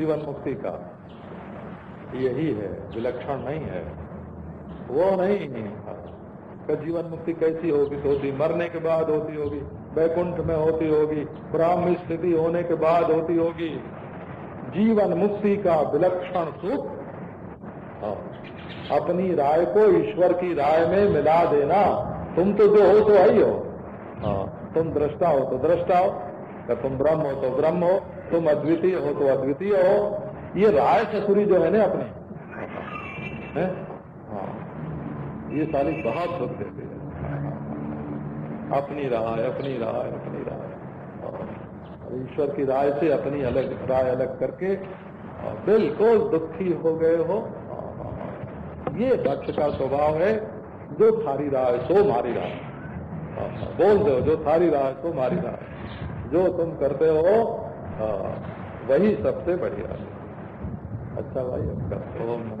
जीवन मुक्ति का। यही है विलक्षण नहीं है। वो नहीं है। का जीवन मुक्ति कैसी होगी? तो होती मरने के बाद होती होगी वैकुंठ में होती होगी ब्राह्म स्थिति होने के बाद होती होगी। जीवन मुक्ति का विलक्षण सुख। हाँ, अपनी राय को ईश्वर की राय में मिला देना। तुम तो जो हो तो आई हो हाँ, तुम दृष्टा हो तो दृष्टा हो। तुम ब्रह्म हो तो ब्रह्म हो। तुम अद्वितीय हो तो अद्वितीय हो। ये राय ससुरी जो है ना अपनी। है? हाँ। ये सारी बहुत सुख देती है अपनी राय अपनी राय अपनी राय। ईश्वर की राय से अपनी अलग, राय अलग करके बिल्कुल दुखी हो गए हो। ये दक्ष का स्वभाव है, जो थारी राय, सो मारी राय। बोल दो, जो थारी राय, सो मारी राय। जो तुम करते हो वही सबसे बढ़िया है। अच्छा भाई करते ओम नमो।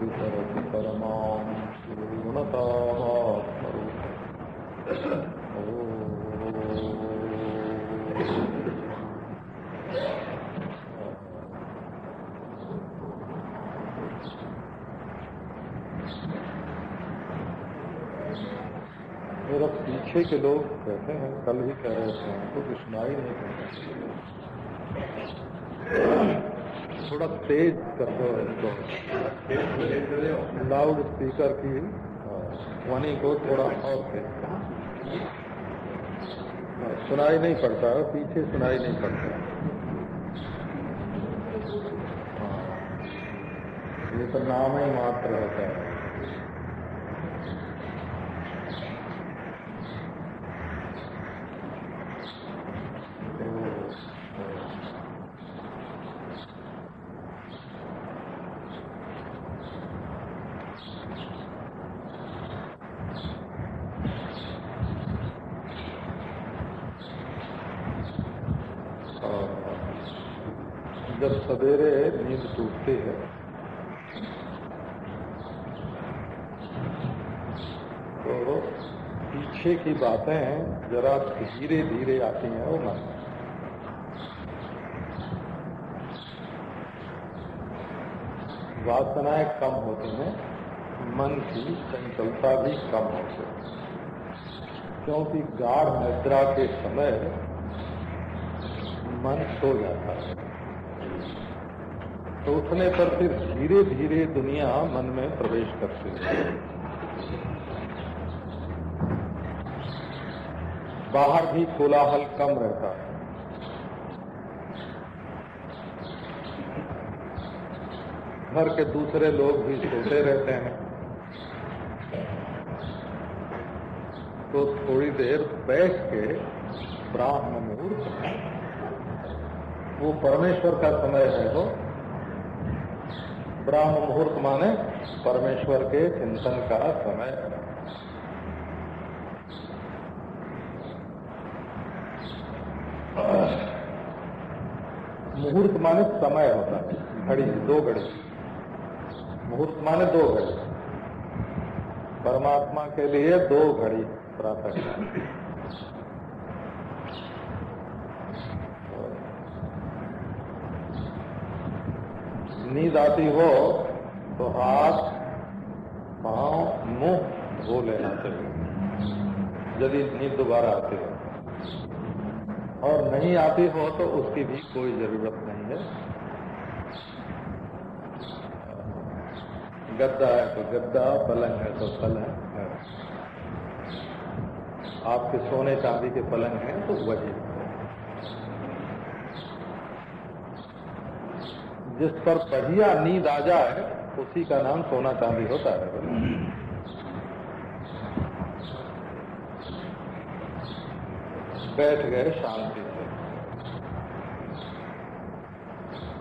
वितरति परमां मेरा पीछे के लोग कहते हैं, कल भी कह रहे थे, हमको तो सुनाई नहीं करते थोड़ा तेज कर दो इसको। लाउड स्पीकर की ध्वनि को थोड़ा और तेज सुनाई नहीं पड़ता, पीछे सुनाई नहीं पड़ता। ये तो नाम ही मात्र होता है जब सवेरे नींद टूटती है तो पीछे की बातें जरा धीरे धीरे आती हैं, वो मन वासनाएँ कम होती हैं, मन की चंचलता भी कम होती है। क्योंकि गाढ़ निद्रा के समय मन सो जाता है। तो उठने पर फिर धीरे धीरे दुनिया मन में प्रवेश करती है। बाहर भी कोलाहल कम रहता है। घर के दूसरे लोग भी सोते रहते हैं। तो थोड़ी देर बैठ के ब्राह्म मुहूर्त वो परमेश्वर का समय है वो। ब्राह्म मुहूर्त माने परमेश्वर के चिंतन का समय। मुहूर्त माने समय होता है, घड़ी, दो घड़ी। मुहूर्त माने दो घड़ी। परमात्मा के लिए दो घड़ी प्रातः नींद आती हो तो हाथ, पाँव, मुँह धो लेना चाहिए। यदि नींद दोबारा आती हो। और नहीं आती हो तो उसकी भी कोई ज़रूरत नहीं है। गद्दा है तो गद्दा, पलंग है तो पलंग है। आपके सोने चांदी के पलंग हैं तो वही। जिस पर बढ़िया नींद आ जाए, उसी का नाम सोना चांदी होता है। बैठ गए शांति से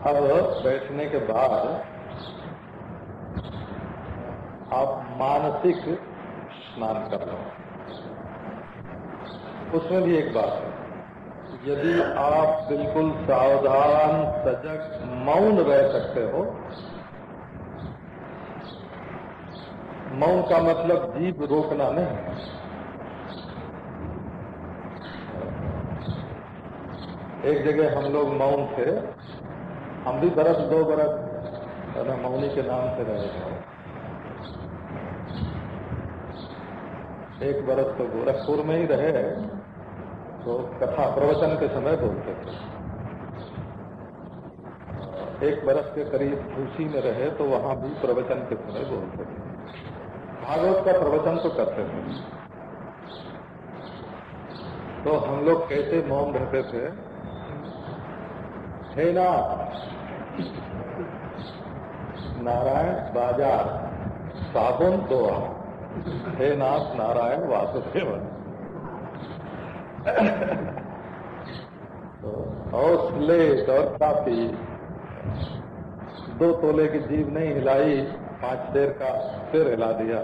अब बैठने के बाद आप मानसिक स्नान कर लो। उसमें भी एक बात है, यदि आप बिल्कुल सावधान, सजग, मौन रह सकते हो, मौन का मतलब जीव रोकना नहीं एक जगह हम लोग मौन थे हम भी बरस दो बरस मौनी के नाम से रहे। एक बरस तो गोरखपुर में ही रहे तो कथा प्रवचन के समय बोलते थे। एक बरस के करीब खुशी में रहे तो वहाँ भी प्रवचन के समय बोलते थे। भागवत का प्रवचन तो करते थे। तो हम लोग कैसे मौन रहते थे? हे ना नारायण बाज़ार, साबुन दो हे नाथ नारायण वासुदेव। तो और स्लेट और काफ़ी। दो तोले की जीव नहीं हिलाई, पाँच देर का सिर हिला दिया।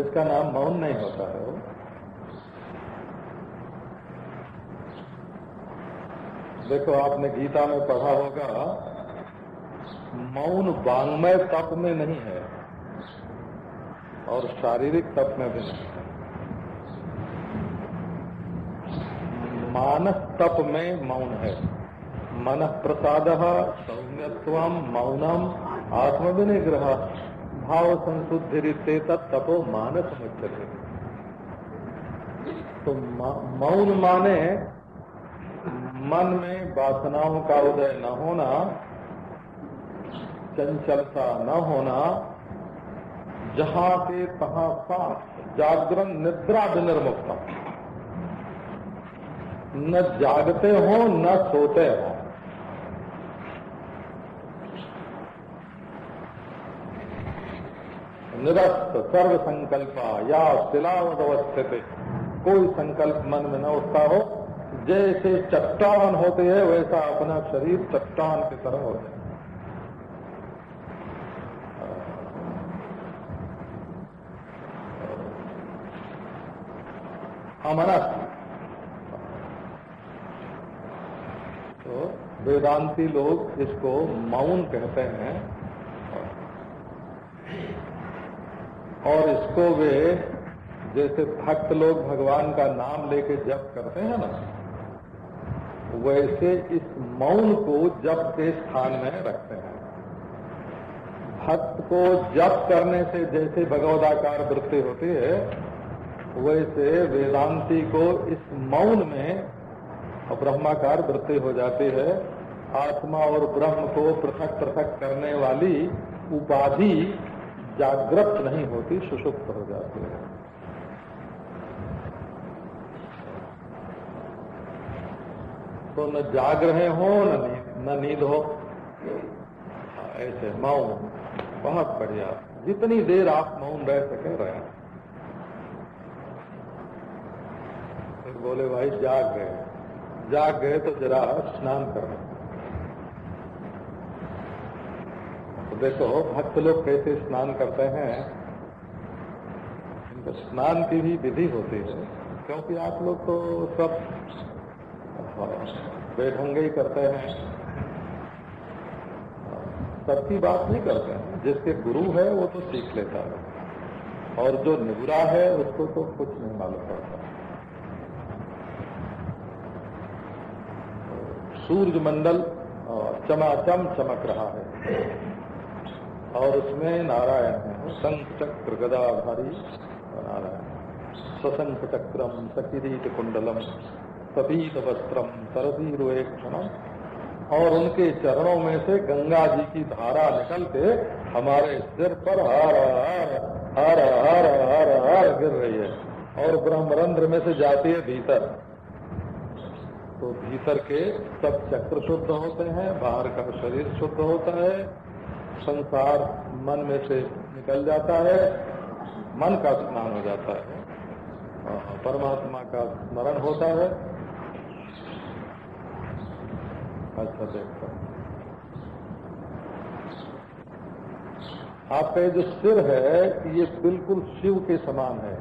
इसका नाम मौन नहीं होता है वो। देखो, आपने गीता में पढ़ा होगा, मौन वांग्मय तप में नहीं है और शारीरिक तप में भी नहीं है। मानस तप में मौन है। मन प्रसाद सौम्यत्व, मौनम, आत्मविनिग्रह भाव संशुद्धि तपो मानस मुच्यते तो मौन माने मन में वासनाओं का उदय न होना, चंचलता न होना, जहाँ के तहां सांस जागरण निद्रा विनिर्मुक्ता न जागते हो, न सोते हो। निरस्त सर्व संकल्पा या शिलावत अवस्थित। कोई संकल्प मन में न उठता हो जैसे चट्टान होते हैं, वैसा अपना शरीर चट्टान की तरह हो जाए अमनस। तो वेदांती लोग इसको मौन कहते हैं। और इसको वे जैसे भक्त लोग भगवान का नाम लेके जप करते हैं ना वैसे इस मौन को जप के स्थान में रखते हैं। भक्त को जप करने से जैसे भगवदाकार वृत्ति होती है, वैसे वेदांति को इस मौन में ब्रह्माकार वृत्ति हो जाती है। आत्मा और ब्रह्म को पृथक पृथक करने वाली उपाधि जागृत नहीं होती, सुषुप्त हो जाती है। तो न जाग रहे हो, न नींद न नींद हो। ऐसे मौन, बहुत बढ़िया। जितनी देर आप मौन रह सके, रहे। फिर बोले, भाई, जाग गए। जाग गए तो जरा स्नान करना तो देखो, भक्त लोग कैसे स्नान करते हैं। इनको स्नान की भी विधि होती है, क्योंकि आप लोग तो सब बेढंगे ही करते हैं। सबकी बात नहीं करते हैं। जिसके गुरु है, वो तो सीख लेता है। और जो निगुरा है, उसको तो कुछ नहीं मालूम पड़ता। सूर्य मंडल चमाचम चमक रहा है। और उसमें नारायण है। शंख चक्र गदाधारी नारायण। सशंख चक्रम सकिरीट कुंडलम। सपीत वस्त्रम सरदीरोक्षणम और उनके चरणों में से गंगा जी की धारा निकल के हमारे सिर पर हर हर हर हार हार हार गिर रही है। और ब्रह्मरंध्र में से जाती है भीतर। तो भीतर के सब चक्र शुद्ध होते हैं, बाहर का शरीर शुद्ध होता है। संसार मन में से निकल जाता है, मन का स्नान हो जाता है, परमात्मा का स्मरण होता है। अच्छा देखो आपका जो सिर है, ये बिल्कुल शिव के समान है।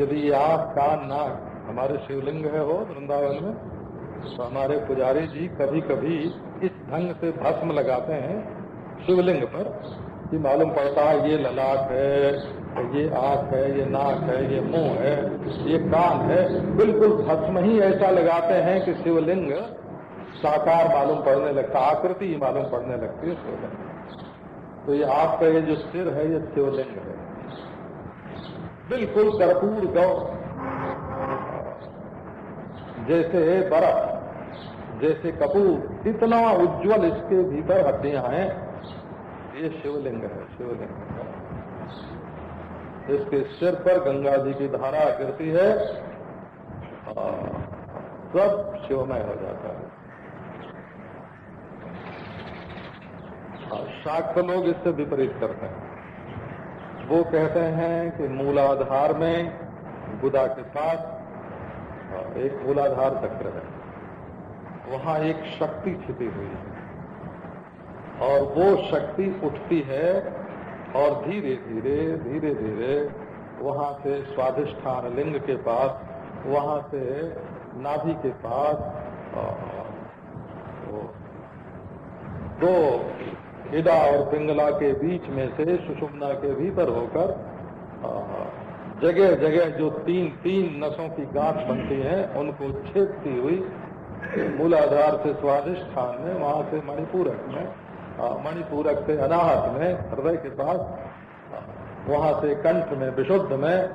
यदि ये आँख कान नाक हमारे शिवलिंग है हो, वृंदावन में तो हमारे पुजारी जी कभी कभी इस ढंग से भस्म लगाते हैं शिवलिंग पर कि मालूम पड़ता है ये ललाट है ये आँख है, ये नाक है, ये मुँह है, ये कान है, बिल्कुल भस्म ही ऐसा लगाते हैं कि शिवलिंग साकार मालूम पड़ने लगता आकृति ही मालूम पड़ने लगती है शिवलिंग। तो ये आपका ये जो सिर है, ये शिवलिंग है। बिल्कुल कर्पूर गौ। जैसे बर्फ़, जैसे कपूर, इतना उज्जवल इसके भीतर हड्डियाँ हैं। ये शिवलिंग है, शिवलिंग इसके सिर पर गंगा जी की धारा गिरती है सब शिवमय हो जाता है। शाक्त लोग इससे विपरीत करते हैं। वो कहते हैं कि मूलाधार में बुदा के साथ एक मूलाधार चक्र है। वहाँ एक शक्ति छिपी हुई है। और वो शक्ति उठती है और धीरे धीरे धीरे धीरे वहाँ से स्वाधिष्ठान लिंग के पास, वहाँ से नाभि के पास दो इडा और पिंगला के बीच में से सुषुम्ना के भीतर होकर जगह जगह जो तीन तीन नसों की गांठ बनती है, उनको छेदती हुई मूलाधार से स्वादिष्ठान में, वहाँ से मणिपूरक में मणिपूरक से अनाहत में, हृदय के पास वहाँ से कंठ में विशुद्ध में,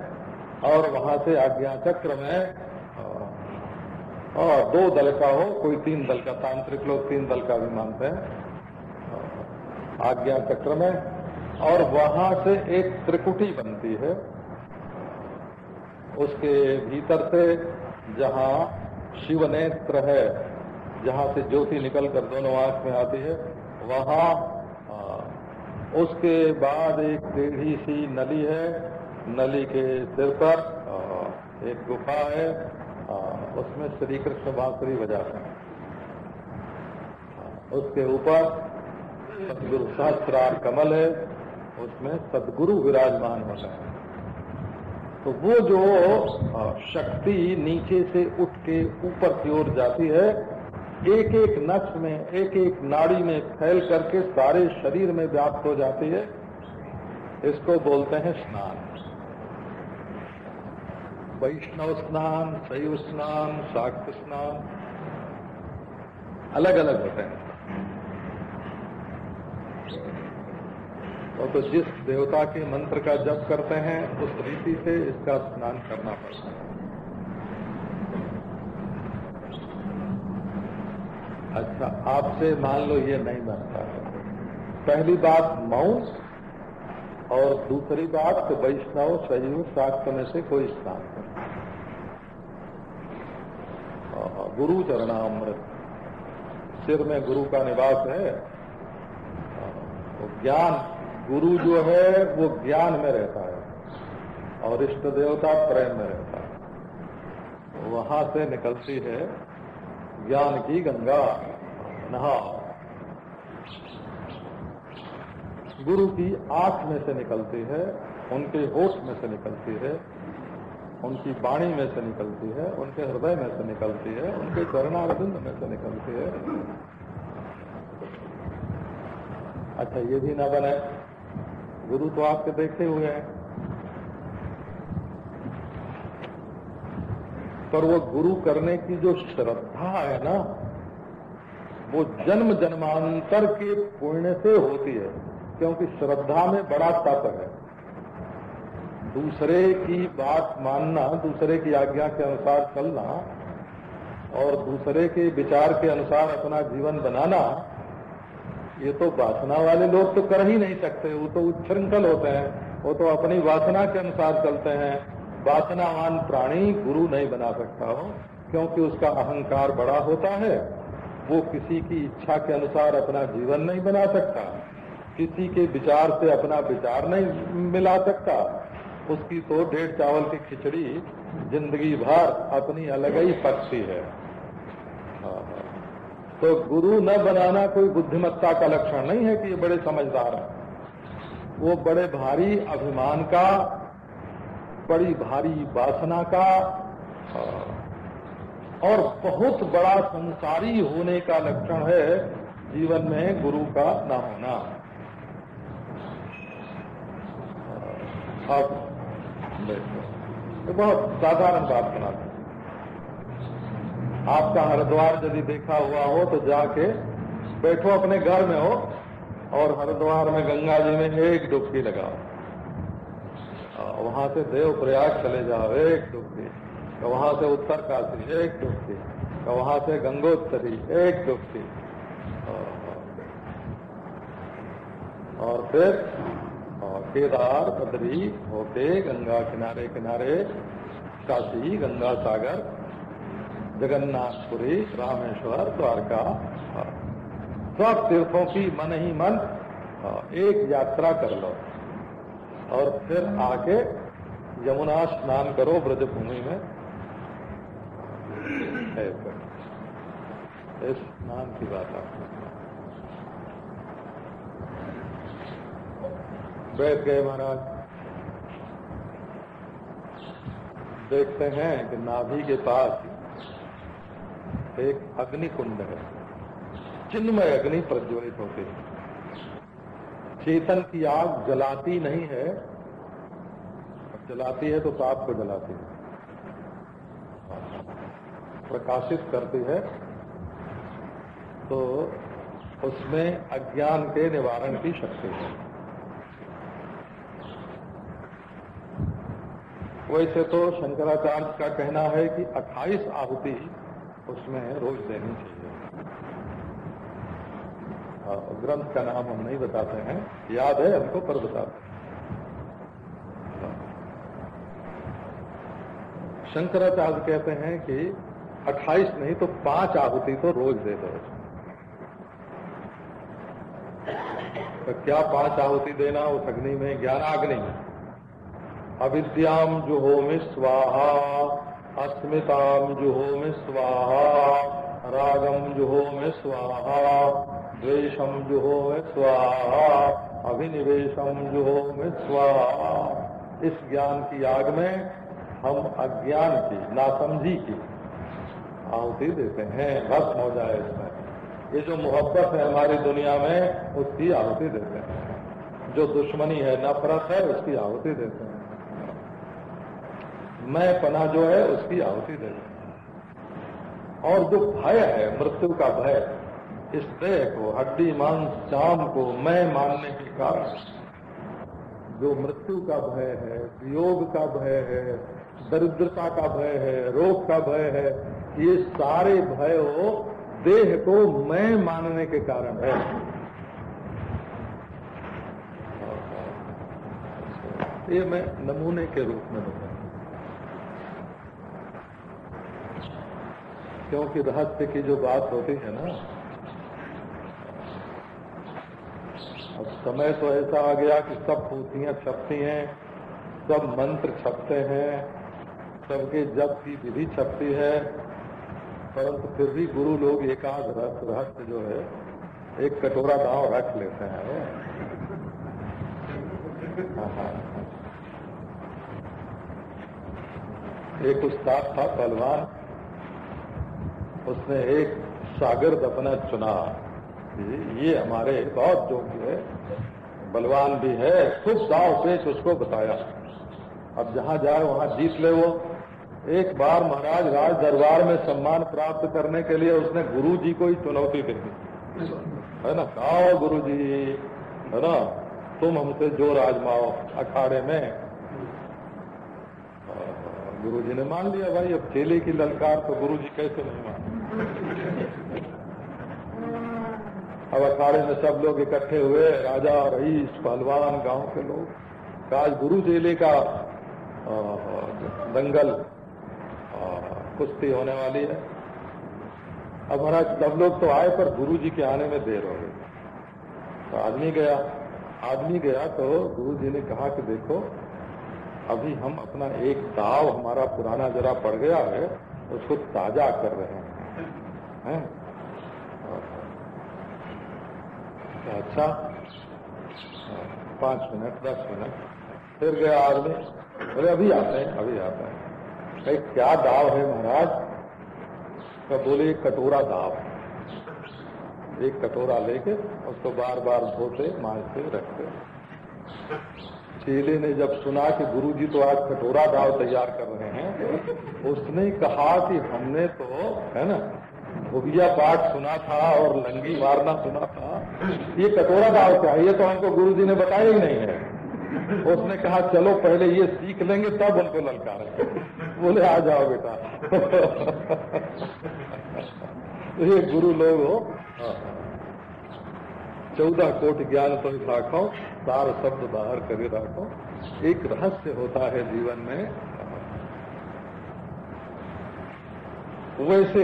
और वहाँ से आज्ञा चक्र में, और दो दल का हो, कोई तीन दल का, तांत्रिक लोग तीन दल का भी मानते हैं। आज्ञा चक्र में, और वहाँ से एक त्रिकुटी बनती है। उसके भीतर से जहाँ शिव नेत्र है, जहाँ से ज्योति निकलकर दोनों आँख में आती है वहाँ उसके बाद एक टेढ़ी सी नली है, नली के सिर पर एक गुफा है उसमें श्री कृष्ण बांसुरी बजाते हैं। उसके ऊपर सदगुरु सहस्त्रार कमल है, उसमें सदगुरु विराजमान होता है। तो वो जो शक्ति नीचे से उठ के ऊपर की ओर जाती है एक एक नक्श में एक एक नाड़ी में फैल करके सारे शरीर में व्याप्त हो जाती है। इसको बोलते हैं स्नान। वैष्णव स्नान, शैव स्नान शाक्त स्नान अलग अलग होते हैं। और तो जिस देवता के मंत्र का जप करते हैं, उस रीति से इसका स्नान करना पड़ता है। अच्छा आपसे मान लो ये नहीं बनता। पहली बात मऊ और दूसरी बात तो वैष्णव सजीव शास्त्र में से कोई स्थान है गुरु चरणामृत। सिर में गुरु का निवास है। तो ज्ञान, गुरु जो है, वो ज्ञान में रहता है और इष्ट देवता प्रेम में रहता है। वहाँ से निकलती है ज्ञान की गंगा। नहा गुरु की आँख में से निकलती है, उनके होश में से निकलती है, उनकी वाणी में से निकलती है, उनके हृदय में से निकलती है, उनके चरणारविंद में से निकलती है। अच्छा ये भी ना बने। गुरु तो आपके देखे हुए हैं। पर वो गुरु करने की जो श्रद्धा है ना वो जन्म जन्मांतर के पुण्य से होती है, क्योंकि श्रद्धा में बड़ा तप है। दूसरे की बात मानना, दूसरे की आज्ञा के अनुसार चलना, और दूसरे के विचार के अनुसार अपना जीवन बनाना, ये तो वासना वाले लोग तो कर ही नहीं सकते। वो तो उच्छृंखल होते हैं, वो तो अपनी वासना के अनुसार चलते हैं। वासनावान प्राणी गुरु नहीं बना सकता हो, क्योंकि उसका अहंकार बड़ा होता है। वो किसी की इच्छा के अनुसार अपना जीवन नहीं बना सकता किसी के विचार से अपना विचार नहीं मिला सकता। उसकी तो डेढ़ चावल की खिचड़ी ज़िंदगी भर अपनी अलग ही पक्षी है। हाँ, हाँ। तो गुरु न बनाना कोई बुद्धिमत्ता का लक्षण नहीं है कि ये बड़े समझदार हैं। वो बड़े भारी अभिमान का बड़ी भारी वासना का हाँ, और बहुत बड़ा संसारी होने का लक्षण है जीवन में गुरु का न होना। अब देखो बहुत साधारण बात बनाते आपका हरिद्वार यदि देखा हुआ हो तो जाके बैठो अपने घर में हो और हरिद्वार में गंगा जी में एक डुबकी लगाओ। वहाँ से देव प्रयाग चले जाओ, एक डुबकी। तो वहाँ से उत्तर काशी एक डुबकी वहाँ से गंगोत्तरी, एक डुबकी और फिर केदार बद्री होते गंगा किनारे किनारे, काशी, गंगा सागर, जगन्नाथपुरी, रामेश्वर, द्वारका। सब तीर्थों की मन ही मन, एक यात्रा कर लो। और फिर आके यमुना स्नान करो ब्रजभूमि में। इस स्नान की बात आपको बैठ गए महाराज। देखते हैं कि नाभि के पास एक अग्नि कुंड है। चिन्मय अग्नि प्रज्वलित होते हैं। चेतन की आग जलाती नहीं है। जलाती है तो पाप को जलाती है। प्रकाशित करती है तो उसमें अज्ञान के निवारण की शक्ति है। वैसे तो शंकराचार्य का कहना है कि 28 आहुति उसमें रोज देनी चाहिए। हाँ, ग्रंथ का नाम हम नहीं बताते हैं याद है हमको पर बताते हैं। हाँ। शंकराचार्य कहते हैं कि 28 नहीं तो पाँच आहुति तो रोज दे दो। तो क्या पाँच आहुति देना उस अग्नि में? ज्ञानाग्नि। अविद्याम जो हो में स्वाहा अस्मिताम जुहो में स्वाहा रागम जुहो में स्वाहा द्वेषम जुहो में स्वाहा अभिनिवेशम जुहो में स्वाहा। इस ज्ञान की आग में हम अज्ञान की, नासमझी की आहुति देते हैं, भस्म हो जाए इसमें। ये जो मोहब्बत है हमारी दुनिया में, उसकी आहुति देते हैं। जो दुश्मनी है, नफरत है, उसकी आहुति देते हैं। मैं पना जो है, उसकी आहुति दे और जो भय है, मृत्यु का भय, इस देह को, हड्डी, मांस चाम को मैं मानने के कारण, जो मृत्यु का भय है, वियोग का भय है, दरिद्रता का भय है, रोग का भय है ये सारे भय देह को मैं मानने के कारण है। ये मैं नमूने के रूप में बताऊँ क्योंकि रहस्य की जो बात होती है ना, अब समय तो ऐसा आ गया कि सब पोथियाँ छपती हैं, सब मंत्र छपते हैं, सबके जब की विधि छपती है परंतु फिर भी गुरु लोग एकाध रहस्य रहस्य जो है एक कटोरा गाँव रख लेते हैं। हाँ, हाँ। एक उस्ताद था पहलवान उसने एक सागर अपना चुना। ये हमारे बहुत जोगी है बलवान भी है खूब दाव पेच उसको बताया। अब जहाँ जाए वहाँ जीत ले वो। एक बार महाराज राज दरबार में सम्मान प्राप्त करने के लिए उसने गुरु जी को ही चुनौती दे दी। है ना? आओ गुरु जी है ना? तुम हमसे जो राजमाओ अखाड़े में। गुरु जी ने मान लिया, भाई, अब चेले की ललकार तो गुरु जी कैसे नहीं मान अब अखाड़े में सब लोग इकट्ठे हुए, राजा, रईस, पहलवान, गाँव के लोग। आज गुरु चेले का दंगल कुश्ती होने वाली है। अब महाराज सब लोग तो आए, पर गुरु जी के आने में देर हो गई। तो आदमी गया आदमी गया तो गुरु जी ने कहा कि देखो, अभी हम अपना एक दाव हमारा पुराना जरा पड़ गया है, उसको ताज़ा कर रहे हैं। है? अच्छा पाँच मिनट, दस मिनट, फिर गया आदमी। बोले, अभी आते हैं, अभी आते हैं। भाई क्या दाव है महाराज? तो बोले कटोरा दाव। एक कटोरा लेके उसको बार बार धोते मांझते रखते। चेले ने जब सुना कि गुरुजी तो आज कटोरा दाव तैयार कर रहे हैं, उसने कहा कि हमने तो है ना भुगिया पाठ सुना था और लंगी मारना सुना था। ये कटोरा दाव क्या है? ये तो हमको गुरुजी ने बताया ही नहीं है। उसने कहा, चलो, पहले ये सीख लेंगे, तब उनको ललकारे बोले, आ जाओ बेटा. ये गुरु लोग हो। चौदह कोट ज्ञान तो राखो सार शब्द बाहर करे राखो। एक रहस्य होता है जीवन में। वैसे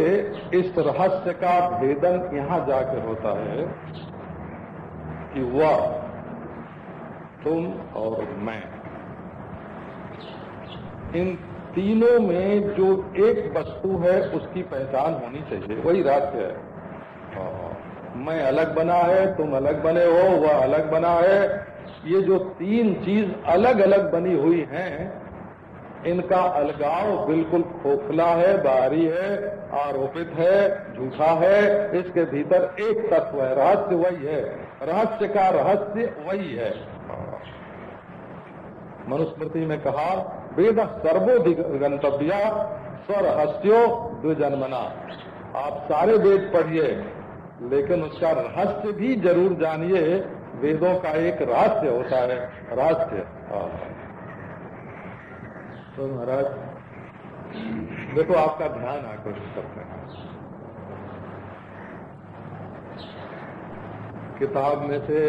इस रहस्य का भेदन यहाँ जाकर होता है कि वह तुम और मैं, इन तीनों में जो एक वस्तु है, उसकी पहचान होनी चाहिए। वही रहस्य है। मैं अलग बना है, तुम अलग बने हो, वह अलग बना है। ये जो तीन चीज़ अलग अलग बनी हुई हैं, इनका अलगाव बिल्कुल खोखला है, बाहरी है, आरोपित है, झूठा है। इसके भीतर एक तत्व है, रहस्य वही है। रहस्य का रहस्य वही है। मनुस्मृति में कहा वेद सर्वोधिगंतव्या स्वरहस्यो द्विजन्मना। आप सारे वेद पढ़िए, लेकिन उसका रहस्य भी ज़रूर जानिए, वेदों का एक रहस्य होता है, रहस्य। हाँ। तो महाराज, देखो आपका ध्यान आकर्षित करते हैं। किताब में से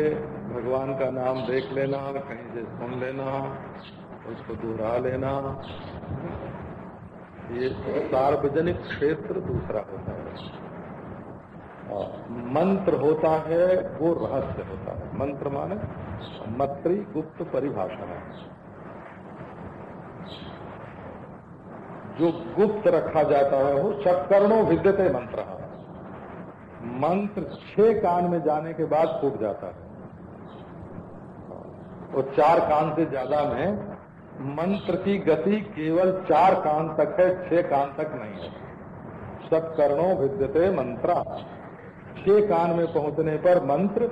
भगवान का नाम देख लेना, कहीं से सुन लेना उसको दोहरा लेना। ये सार्वजनिक क्षेत्र दूसरा होता है। मंत्र होता है, वो रहस्य होता है। मंत्र माने मत्री गुप्त परिभाषा है। जो गुप्त रखा जाता है, वो चक्करणों विद्यते मंत्र मंत्र छह कान में जाने के बाद फूट जाता है। और चार कान से ज़्यादा में मंत्र की गति केवल चार कान तक है, छह कान तक नहीं है। सब कर्णों विद्यते मंत्रा। छह कान में पहुँचने पर मंत्र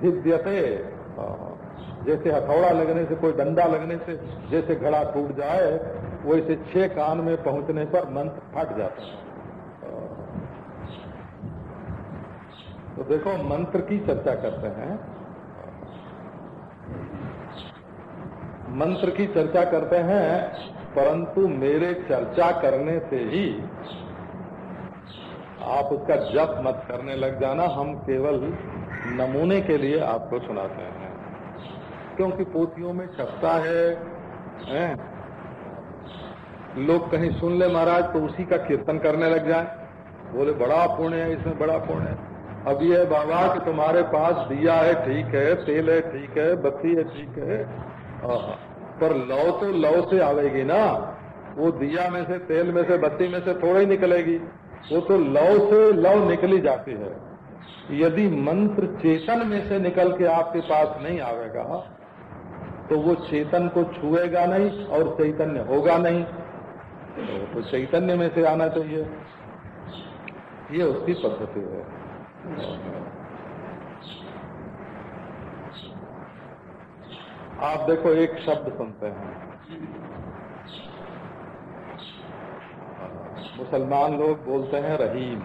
भिद्यते। जैसे हथौड़ा लगने से, कोई डंडा लगने से, जैसे घड़ा टूट जाए, वैसे छह कान में पहुँचने पर मंत्र फट जाता है। तो देखो, मंत्र की चर्चा करते हैं। मंत्र की चर्चा करते हैं परंतु मेरे चर्चा करने से ही आप उसका जप मत करने लग जाना। हम केवल नमूने के लिए आपको सुनाते हैं। क्योंकि पोथियों में छपता है, है? लोग कहीं सुन ले महाराज तो उसी का कीर्तन करने लग जाए। बोले बड़ा पुण्य है इसमें बड़ा पुण्य है। अब ये बाबा कि तुम्हारे पास दिया है ठीक है तेल है ठीक है बत्ती है ठीक है पर लव तो लव से आवेगी ना। वो दिया में से तेल में से बत्ती में से थोड़ा ही निकलेगी। वो तो लव से लव निकली जाती है। यदि मंत्र चेतन में से निकल के आपके पास नहीं आवेगा तो वो चेतन को छुएगा नहीं और चैतन्य होगा नहीं। तो, तो चैतन्य में से आना चाहिए। ये उसकी पद्धति है। आप देखो, एक शब्द सुनते हैं। मुसलमान लोग बोलते हैं, रहीम।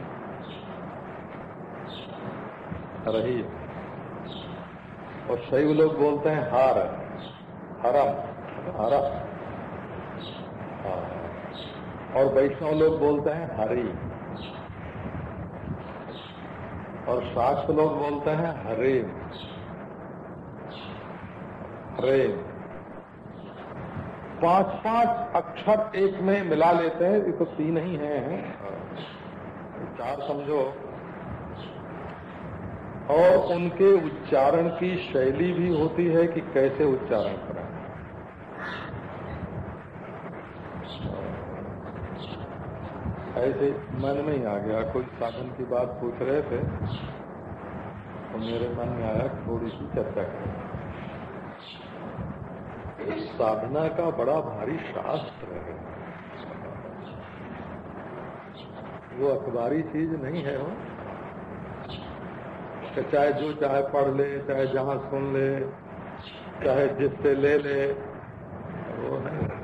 रहीम। और शैव लोग बोलते हैं, हार। हरम। हरा। हाँ। और वैष्णव लोग बोलते हैं, हरी। और शास्त्र लोग बोलते हैं हरे हरे पाँच पाँच अक्षर एक में मिला लेते हैं, ये तो तीन ही, हैं। चार समझो। और उनके उच्चारण की शैली भी होती है कि कैसे उच्चारण करें। ऐसे मन में ही आ गया। कोई साधन की बात पूछ रहे थे तो मेरे मन में आया थोड़ी सी चर्चा करें। साधना का बड़ा भारी शास्त्र है। वो अखबारी चीज़ नहीं है वो। चाहे जो चाहे पढ़ ले, चाहे जहाँ सुन ले, चाहे जिससे ले ले, वो नहीं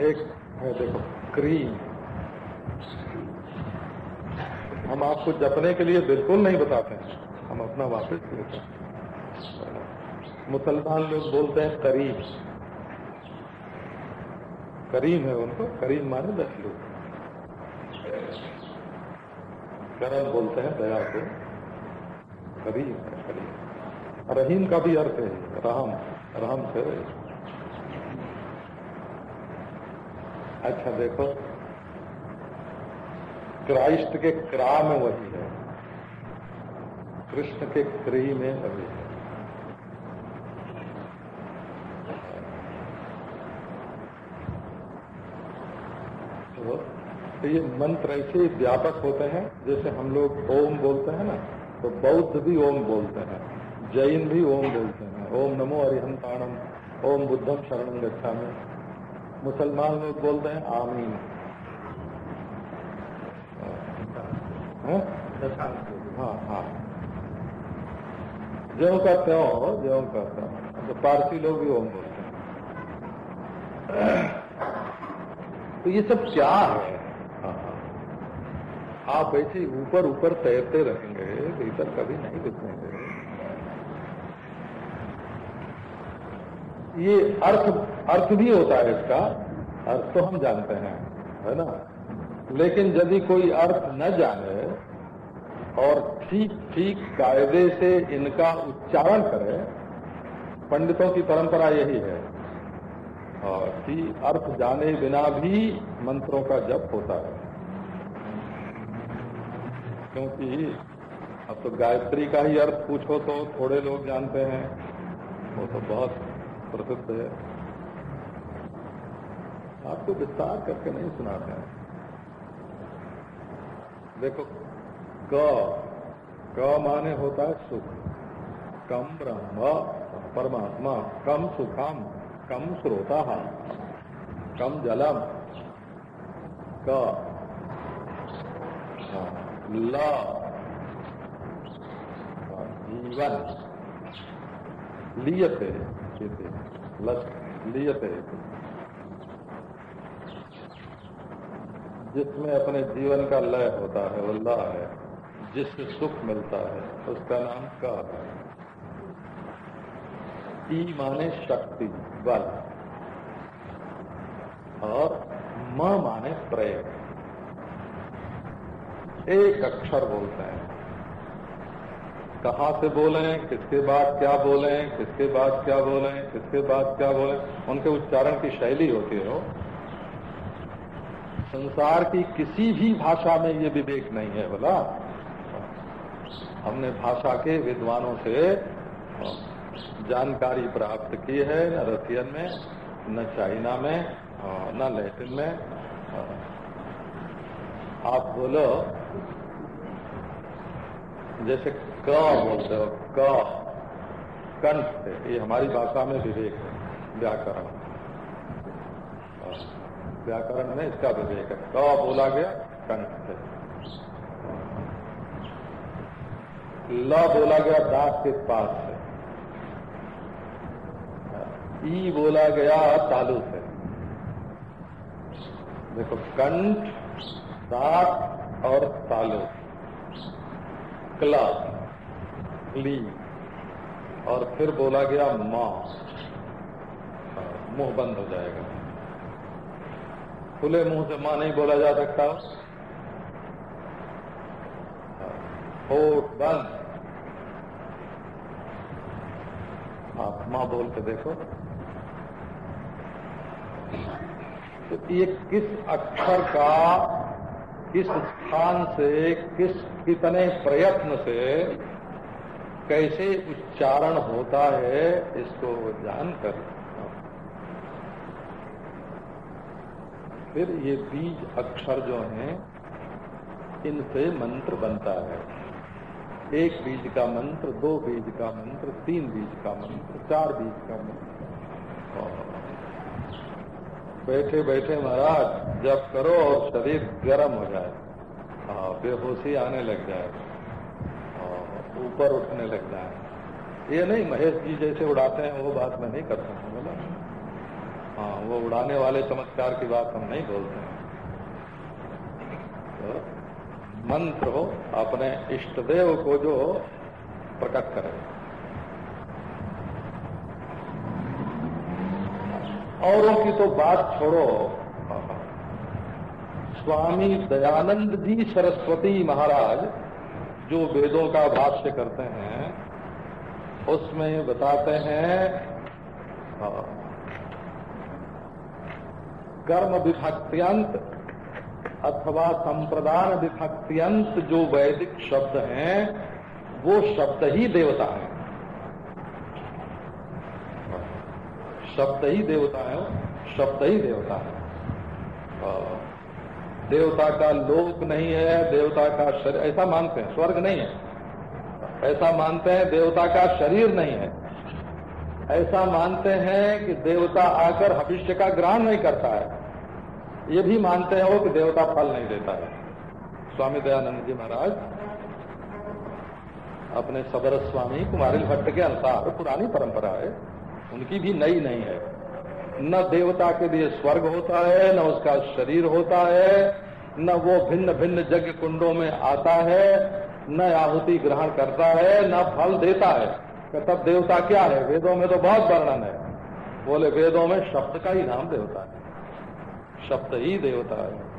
एक है देखो क्रीम हम आपको जपने के लिए बिल्कुल नहीं बताते हैं। हम अपना वापस लेते हैं। मुसलमान लोग बोलते हैं, करीम। करीम है उनको, करीम माने दस लोग करम बोलते हैं, दया को करीम है, करीम। रहीम का भी अर्थ है, रहम। रहम से अच्छा देखो क्राइस्ट के क्रा में वही है। कृष्ण के क्री में वही है। तो ये मंत्र ऐसे व्यापक होते हैं, जैसे हम लोग ओम बोलते हैं ना तो बौद्ध भी ओम बोलते हैं, जैन भी ओम बोलते हैं। ओम नमो अरिहंताणम ओम बुद्धम शरणम गच्छा में मुसलमान लोग बोलते हैं, आमीन। हाँ? हाँ ज्यो का त्यों ज्यो का त्यों। तो पारसी लोग भी ओम बोलते हैं तो ये सब क्या है? हाँ, हाँ। आप ऐसे ऊपर ऊपर तैरते रहेंगे भीतर कभी नहीं दिखेंगे ये अर्थ अर्थ भी होता है इसका। अर्थ तो हम जानते हैं है ना? लेकिन यदि कोई अर्थ न जाने और ठीक ठीक कायदे से इनका उच्चारण करे, पंडितों की परंपरा यही है। और कि अर्थ जाने बिना भी मंत्रों का जप होता है। क्योंकि अब तो गायत्री का ही अर्थ पूछो तो थोड़े लोग जानते हैं, वो तो बहुत प्रसिद्ध है। आपको विस्तार करके नहीं सुनाते हैं। देखो क क माने होता है सुख। कम ब्रह्म, परमात्मा। कम सुखम, कम श्रोता कम जलम। क। ल। जीवन। लियते लियते जिसमें अपने जीवन का लय होता है अल्लाह है। जिससे सुख मिलता है, उसका नाम का है। ई माने शक्ति, बल। और म माने प्रयोग। एक अक्षर बोलते हैं। कहाँ से बोले किसके बाद क्या बोले किसके बाद क्या बोले किसके बाद क्या बोले उनके उच्चारण की शैली होती है हो। संसार की किसी भी भाषा में ये विवेक नहीं है बोला। हमने भाषा के विद्वानों से जानकारी प्राप्त की है, न रसियन में, न चाइना में न लैटिन में। आप बोलो। जैसे क बोलते हो, क, कंठ से, ये हमारी भाषा में विवेक है, व्याकरण। व्याकरण में इसका विवेक है। क बोला गया, कंठ से। ल बोला गया दांत के पास से ई बोला गया, तालु से देखो, कंठ दांत और तालु। कला ली और फिर बोला गया, माँ। मुँह बंद हो जाएगा। खुले मुँह से माँ नहीं बोला जा सकता। होठ बंद आप माँ बोल के देखो। तो ये किस अक्षर का, किस स्थान से, किस कितने प्रयत्न से, कैसे उच्चारण होता है, इसको जानकर फिर ये बीज अक्षर जो हैं, इनसे मंत्र बनता है। एक बीज का मंत्र, दो बीज का मंत्र, तीन बीज का मंत्र, चार बीज का मंत्र। बैठे बैठे महाराज, जब करो और शरीर गर्म हो जाए बेहोशी आने लग जाए ऊपर उठने लग जाए। ये नहीं, महेश जी जैसे उड़ाते हैं, वो बात मैं नहीं करता हूँ बोला। हाँ वो उड़ाने वाले चमत्कार की बात हम नहीं बोलते हैं। तो मंत्र हो अपने इष्टदेव को जो प्रकट करे। औरों की तो बात छोड़ो। स्वामी दयानंद जी सरस्वती महाराज जो वेदों का भाष्य करते हैं उसमें बताते हैं हाँ, कर्म विभक्त्यंत अथवा संप्रदान विभक्त्यंत जो वैदिक शब्द हैं, वो शब्द ही देवता है। शब्द ही देवता है शब्द ही देवता है। देवता का लोक नहीं है, देवता का शरीर, ऐसा मानते हैं, स्वर्ग नहीं है। ऐसा मानते हैं, देवता का शरीर नहीं है। ऐसा मानते हैं कि देवता आकर भविष्य का ग्रहण नहीं करता है। ये भी मानते हैं कि देवता फल नहीं देता है। स्वामी दयानंद जी महाराज, अपने सबर स्वामी कुमारिल भट्ट के अनुसार, पुरानी परंपरा है, उनकी भी नई नहीं है। न देवता के लिए स्वर्ग होता है, न उसका शरीर होता है, न वो भिन्न भिन्न यज्ञ कुंडों में आता है, न आहुति ग्रहण करता है, न फल देता है। तब देवता क्या है? वेदों में तो बहुत वर्णन है। बोले, वेदों में शब्द का ही नाम देवता है। शब्द ही देवता है।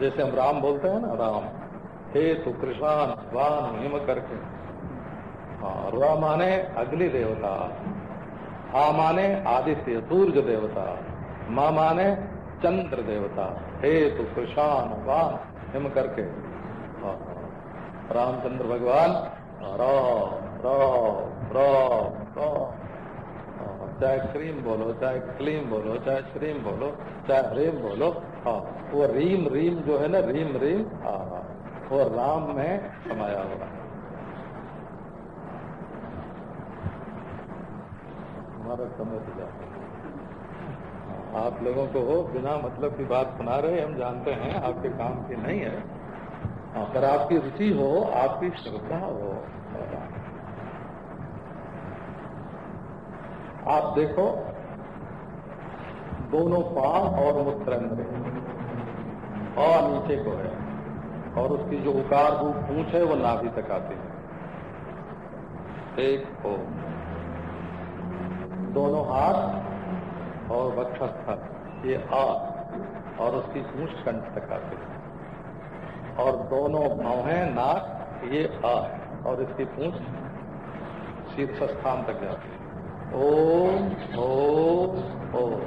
जैसे हम राम बोलते हैं ना, राम हे तु कृषान वान हिम करके। हाँ रा माने अग्नि देवता आ माने आदित्य सूर्य देवता, माँ माने चंद्र देवता हे तु कृषान वान हिम करके। हाँ रामचंद्र भगवान, राम रा रा रा चाहे क्रीम बोलो, चाहे क्लीम बोलो, चाहे श्रीम बोलो, चाहे हरीम बोलो हाँ वो रीम रीम जो है ना, रीम रीम हाँ हाँ वो राम में समाया हुआ है। हमारा समय तो जाता आप लोगों को हो, बिना मतलब की बात सुना रहे, हम जानते हैं आपके काम की नहीं है, पर आपकी रुचि हो, आपकी श्रद्धा हो आप देखो, दोनों पाँव और मूत्रंद्र और नीचे को है। और उसकी जो उकार रूप पूछ है, वो नाभि तक आती है। एक ओ दोनों हाथ और वक्षस्थल, ये आ और उसकी पूछ कंठ तक आती है। और दोनों हैं, नाक, ये आ और इसकी पूछ शीर्ष स्थान तक जाती है। ओम ओम ओम।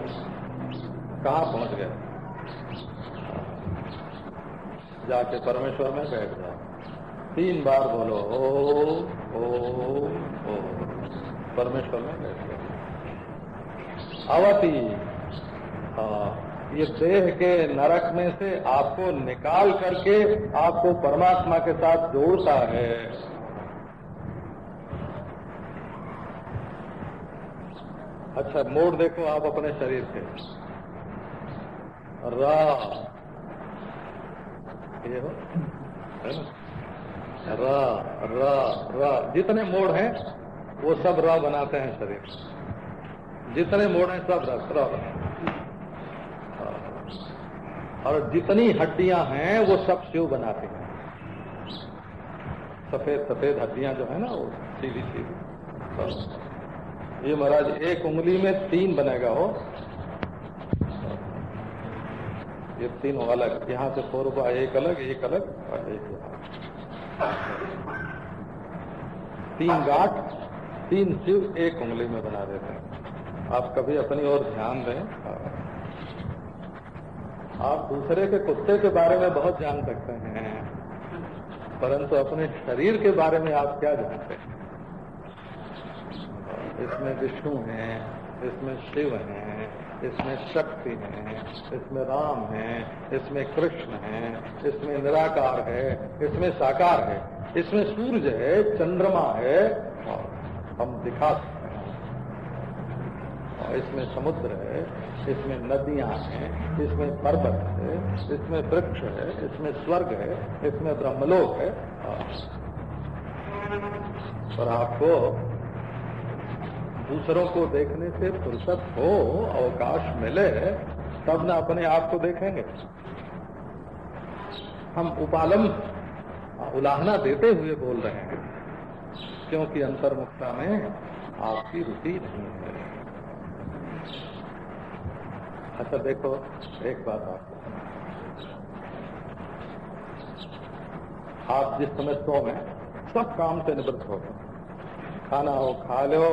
कहा पहुँच गए? जाके परमेश्वर में बैठ जाओ। तीन बार बोलो, ओम ओम ओम। परमेश्वर में बैठ गए। अवती। हाँ ये देह के नरक में से आपको निकाल करके आपको परमात्मा के साथ जोड़ता है। अच्छा मोड़ देखो, आप अपने शरीर से रा। ये हो, है रा रा रा। जितने मोड़ हैं, वो सब रा बनाते हैं शरीर। जितने मोड़ हैं, सब रा रा बनाते और जितनी हड्डियाँ हैं, वो सब शिव बनाते हैं। सफ़ेद सफ़ेद हड्डियाँ जो है ना, वो सीधी सीधी। ये महाराज, एक उंगली में तीन बनेगा, हो? ये तीनों अलग, यहाँ से फोरबा एक अलग एक अलग, और एक तीन गांठ, तीन शिव एक उंगली में बना देते हैं। आप कभी अपनी ओर ध्यान दें। आप दूसरे के कुत्ते के बारे में बहुत जान सकते हैं, परंतु अपने शरीर के बारे में आप क्या जानते हैं? इसमें विष्णु हैं इसमें शिव हैं इसमें शक्ति है इसमें राम है इसमें कृष्ण है इसमें निराकार है इसमें साकार है इसमें सूर्य है चंद्रमा है और हम दिखा सकते हैं और इसमें समुद्र है इसमें नदियाँ हैं इसमें पर्वत है इसमें वृक्ष है इसमें स्वर्ग है इसमें ब्रह्मलोक है और आपको दूसरों को देखने से फुर्सत हो, अवकाश मिले, तब न अपने आप को देखेंगे। हम उपालम, उलाहना देते हुए बोल रहे हैं, क्योंकि अंतर्मुखता में आपकी रुचि नहीं है। अच्छा देखो, एक बात आपको आप जिस समय सो में, सब काम से निवृत्त हो खाना हो, खा लो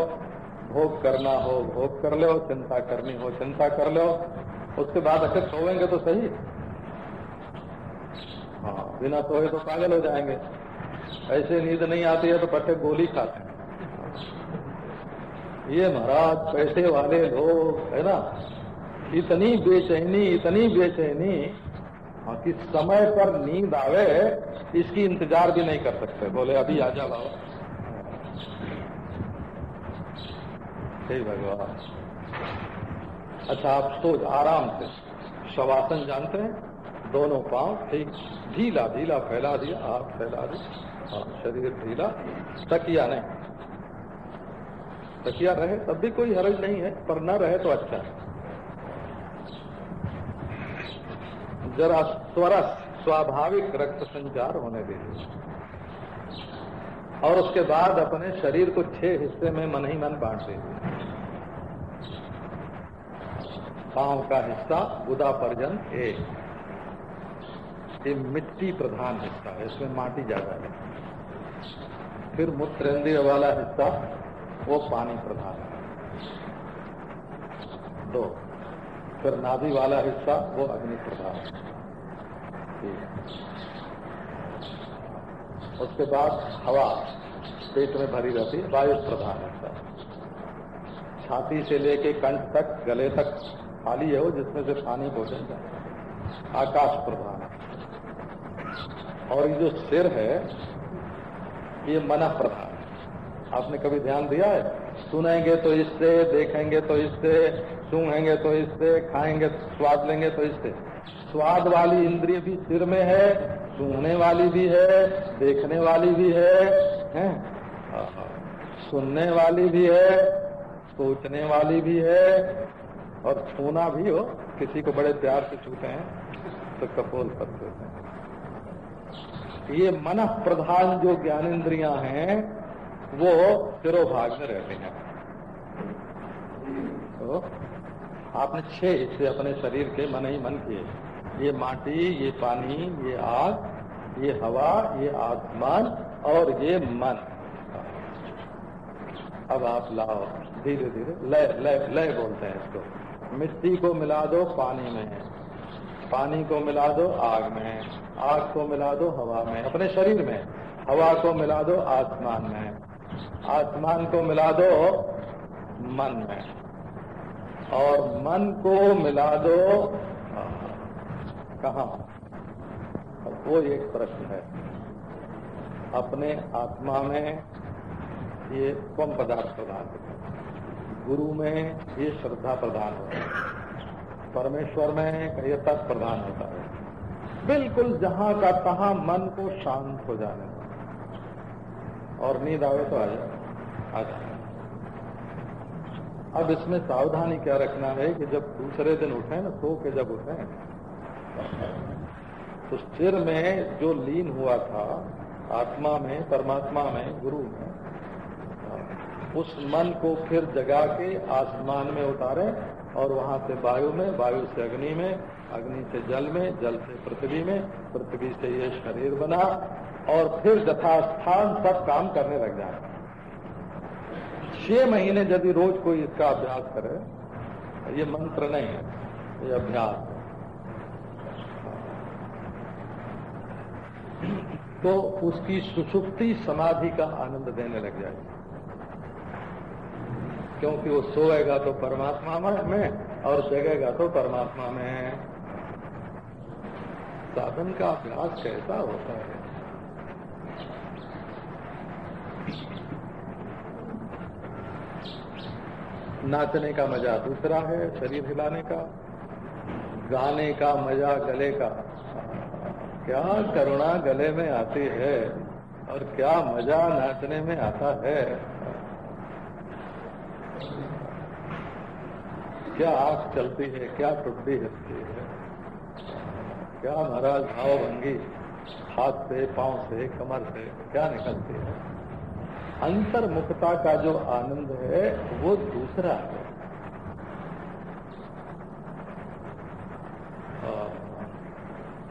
भोग करना हो, भोग कर लो, चिंता करनी हो, चिंता कर लो, उसके बाद अगर सोएँगे तो सही। हाँ बिना सोए तो पागल हो जाएँगे। ऐसे नींद नहीं आती है तो पट्टे गोली खाते हैं। ये महाराज, पैसे वाले लोग, है ना? इतनी बेचैनी इतनी बेचैनी। कि समय पर नींद आवे, इसकी इंतज़ार भी नहीं कर सकते। बोले, अभी आ जाओ हे भगवान। अच्छा आप सो आराम से शवासन जानते हैं, दोनों पाँव ठीक, ढीला ढीला फैला दिया, हाथ फैला दिया हाँ शरीर ढीला, तकिया नहीं। तकिया रहे तब भी कोई हरज नहीं है, पर न रहे तो अच्छा है। जरा स्वरस स्वाभाविक रक्त संचार होने दीजिए। और उसके बाद अपने शरीर को छह हिस्से में मन ही मन बांट दीजिए पाँव का हिस्सा बुदा पर्यंत एक। ये मिट्टी प्रधान हिस्सा है, इसमें माटी ज़्यादा है। फिर मूत्रेंद्रिय वाला हिस्सा, वो पानी प्रधान है। दो। फिर नाभि वाला हिस्सा, वो अग्नि प्रधान है। उसके बाद हवा पेट में भरी रहती है, वायु प्रधान है छाती से लेके कंठ तक, गले तक खाली है वो, जिसमें से पानी भोजन आकाश प्रधान है। और ये जो सिर है, ये मन प्रधान आपने कभी ध्यान दिया है? सुनेंगे तो इससे, देखेंगे तो इससे, सूंघेंगे तो इससे, खाएँगे, स्वाद लेंगे तो इससे। स्वाद वाली इंद्रिय भी सिर में है सूंघने वाली भी है देखने वाली भी है, है? सुनने वाली भी है सोचने वाली भी है और छूना भी हो किसी को बड़े प्यार से छूते हैं तो कपोल पर छूते हैं। ये मन प्रधान जो ज्ञानेन्द्रियाँ हैं वो सिरोभाग में रहते हैं। तो आपने छह हिस्से अपने शरीर के मन ही मन किए ये माटी, ये पानी, ये आग, ये हवा, ये आसमान और ये मन। अब आप लाओ, धीरे धीरे, लय लय लय बोलते हैं इसको। मिट्टी को मिला दो पानी में, पानी को मिला दो आग में, आग को मिला दो हवा में, अपने शरीर में। हवा को मिला दो आसमान में, आसमान को मिला दो मन में। और मन को मिला दो कहा? वो एक प्रश्न है। अपने आत्मा में ये कम पदार्थ प्रदान होता है। गुरु में ये श्रद्धा प्रदान होता है। परमेश्वर में ये तत् प्रदान होता है। बिल्कुल जहाँ का तहां मन को शांत हो जाने और नींद आवे तो आ जाए। आ जाए। अब इसमें सावधानी क्या रखना है कि जब दूसरे दिन उठे ना, सो के जब उठे तो सिर में जो लीन हुआ था, आत्मा में, परमात्मा में, गुरु में, उस मन को फिर जगा के आसमान में उतारे और वहाँ से वायु में, वायु से अग्नि में, अग्नि से जल में, जल से पृथ्वी में, पृथ्वी से ये शरीर बना और फिर यथास्थान सब काम करने लग जाए। छह महीने यदि रोज कोई इसका अभ्यास करे, ये मंत्र नहीं है, ये अभ्यास है तो उसकी सुसुप्ति समाधि का आनंद देने लग जाएगी। क्योंकि वो सोएगा तो परमात्मा में और जगेगा तो परमात्मा में साधन का अभ्यास कैसा होता है? नाचने का मज़ा दूसरा है, शरीर हिलाने का, गाने का मज़ा, गले का। क्या करुणा गले में आती है और क्या मज़ा नाचने में आता है? क्या आँख चलती है, क्या टुट्टी हिलती है क्या महाराज भाव भंगी हाथ से, पाँव से, कमर से क्या निकलती है? अंतर्मुखता का जो आनंद है, वो दूसरा है।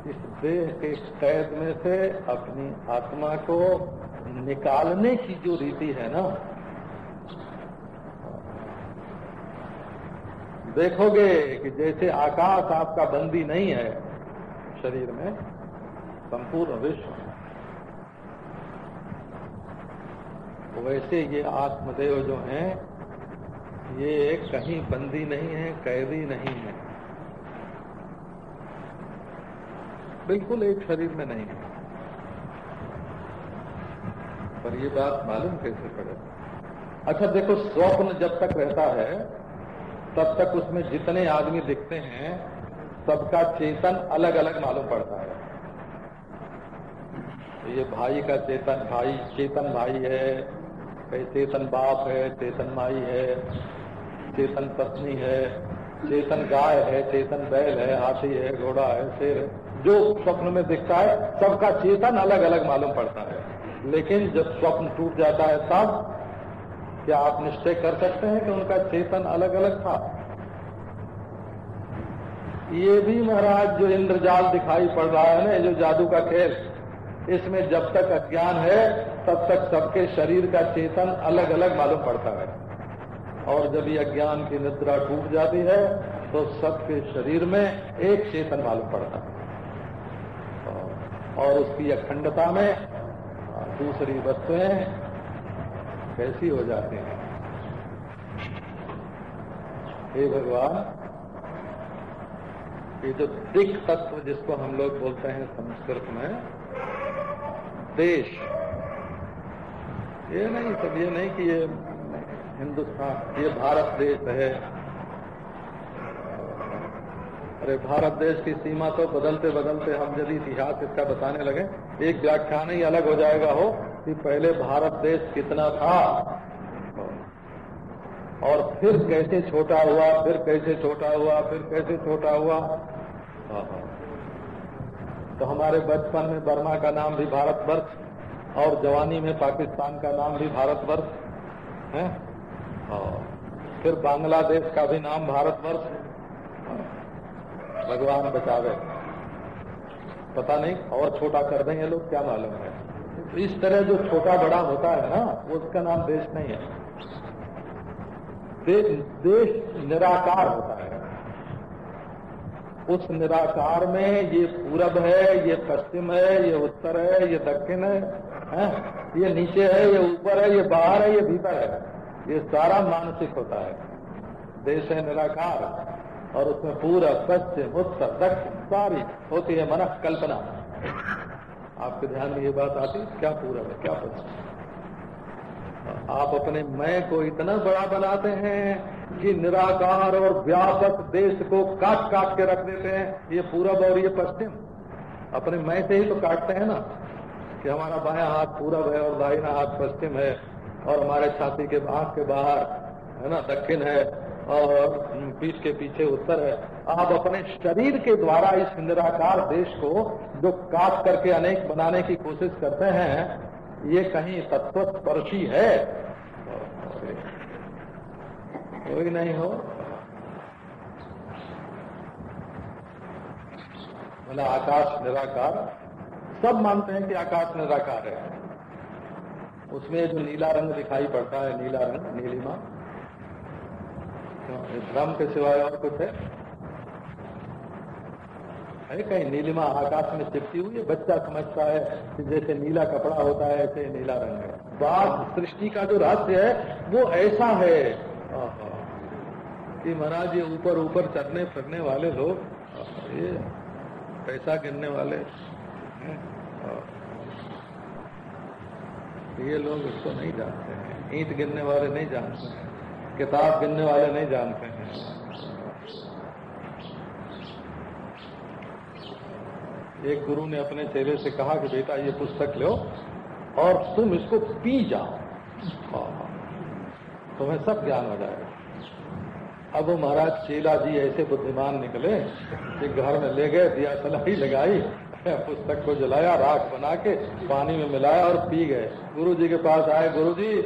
इस देह के कैद में से अपनी आत्मा को निकालने की जो रीति है ना, देखोगे कि जैसे आकाश आपका बंदी नहीं है शरीर में, संपूर्ण विश्व वैसे ये आत्मदेव जो हैं, ये कहीं बंदी नहीं है, कैदी नहीं है। बिल्कुल एक शरीर में नहीं। है पर ये बात मालूम कैसे पड़े? अच्छा देखो, स्वप्न जब तक रहता है, तब तक उसमें जितने आदमी दिखते हैं, सबका चेतन अलग अलग मालूम पड़ता है। ये भाई का चेतन भाई चेतन भाई है चेतन बाप है, चेतन माई है, चेतन पत्नी है, चेतन गाय है, चेतन बैल है, हाथी है, घोड़ा है, शेर है। जो स्वप्न में दिखता है, सबका चेतन अलग अलग मालूम पड़ता है। लेकिन जब स्वप्न टूट जाता है तब, क्या आप निश्चय कर सकते हैं कि उनका चेतन अलग अलग था? ये भी महाराज जो इंद्रजाल दिखाई पड़ रहा है ना जो जादू का खेल, इसमें जब तक अज्ञान है, तब तक सबके शरीर का चेतन अलग अलग मालूम पड़ता है। और जब ये अज्ञान की निद्रा टूट जाती है तो सबके शरीर में एक चेतन मालूम पड़ता है। और उसकी अखंडता में दूसरी वस्तुएँ कैसी हो जाती हैं? हे भगवान, ये जो दिक तत्व जिसको हम लोग बोलते हैं संस्कृत में, देश, ये नहीं सब ये नहीं कि ये हिंदुस्तान, ये भारत देश है। अरे भारत देश की सीमा तो बदलते बदलते हम यदि इतिहास इसका बताने लगे, एक व्याख्यान ही अलग हो जाएगा हो कि पहले भारत देश कितना था और फिर कैसे छोटा हुआ, फिर कैसे छोटा हुआ, फिर कैसे छोटा हुआ। तो हमारे बचपन में बर्मा का नाम भी भारतवर्ष और जवानी में पाकिस्तान का नाम भी भारतवर्ष, है? फिर बांग्लादेश का भी नाम भारतवर्ष। भगवान बचावे। पता नहीं और छोटा कर देंगे लोग क्या मालूम है। तो इस तरह जो छोटा बड़ा होता है ना उसका नाम देश नहीं है। दे, देश निराकार होता है। उस निराकार में ये पूरब है ये पश्चिम है ये उत्तर है ये दक्षिण है, है? ये नीचे है ये ऊपर है ये बाहर है ये भीतर है। ये सारा मानसिक होता है। देश है निराकार। और उसमें पूरा पश्चिम उत्तर दक्षिण सारी होती है मन कल्पना आपके ध्यान में ये बात आती, क्या पूरा है, क्या पश्चिम आप अपने मैं को इतना बड़ा बनाते हैं कि निराकार और व्यापक देश को काट काट के रख देते हैं। ये पूरब और ये पश्चिम। अपने मैं से ही तो काटते हैं ना, कि हमारा बायां हाथ पूरब है और दाहिना हाथ पश्चिम है और हमारे छाती के आँख के बाहर, है ना, दक्षिण है। और पीठ के पीछे उत्तर है। आप अपने शरीर के द्वारा इस निराकार देश को जो काट करके अनेक बनाने की कोशिश करते हैं, ये कहीं तत्वस्पर्शी है। कोई नहीं हो? बोला, आकाश निराकार। सब मानते हैं कि आकाश निराकार है। उसमें जो नीला रंग दिखाई पड़ता है, नीला रंग, नीलिमा। भ्रम के सिवाय और कुछ है? है कहीं नीलिमा आकाश में चिपटी हुई है, बच्चा समझता है कि जैसे नीला कपड़ा होता है, ऐसे नीला रंग है। बात सृष्टि का जो रहस्य है, वो ऐसा है। कि महाराज, ये ऊपर ऊपर चढ़ने फिरने वाले लोग ये पैसा गिनने वाले ये लोग इसको नहीं जानते हैं, ईंट गिनने वाले नहीं जानते हैं। किताब गिनने वाले नहीं जानते हैं। एक गुरु ने अपने चेहरे से कहा कि बेटा, ये पुस्तक लो और तुम इसको पी जाओ। तुम्हें सब ज्ञान हो जाएगा। अब वो महाराज चेला जी ऐसे बुद्धिमान निकले कि घर में ले गए, दिया सलाई लगाई, पुस्तक को जलाया, राख बना के पानी में मिलाया और पी गए। गुरु जी के पास आए गुरु जी